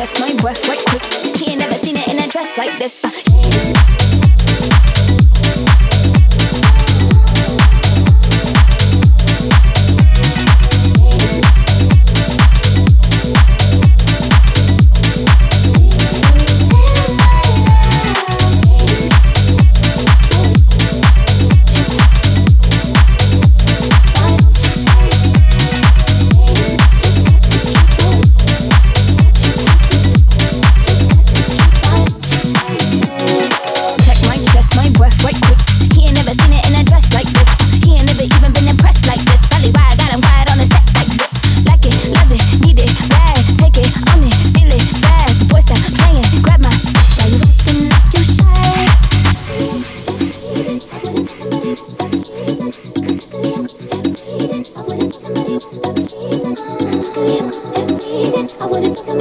That's my worth right quick. He ain't never seen it in a dress like this. Uh, yeah. I wouldn't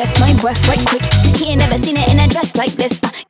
chest, my breath right quick. He ain't never seen it in a dress like this. Uh,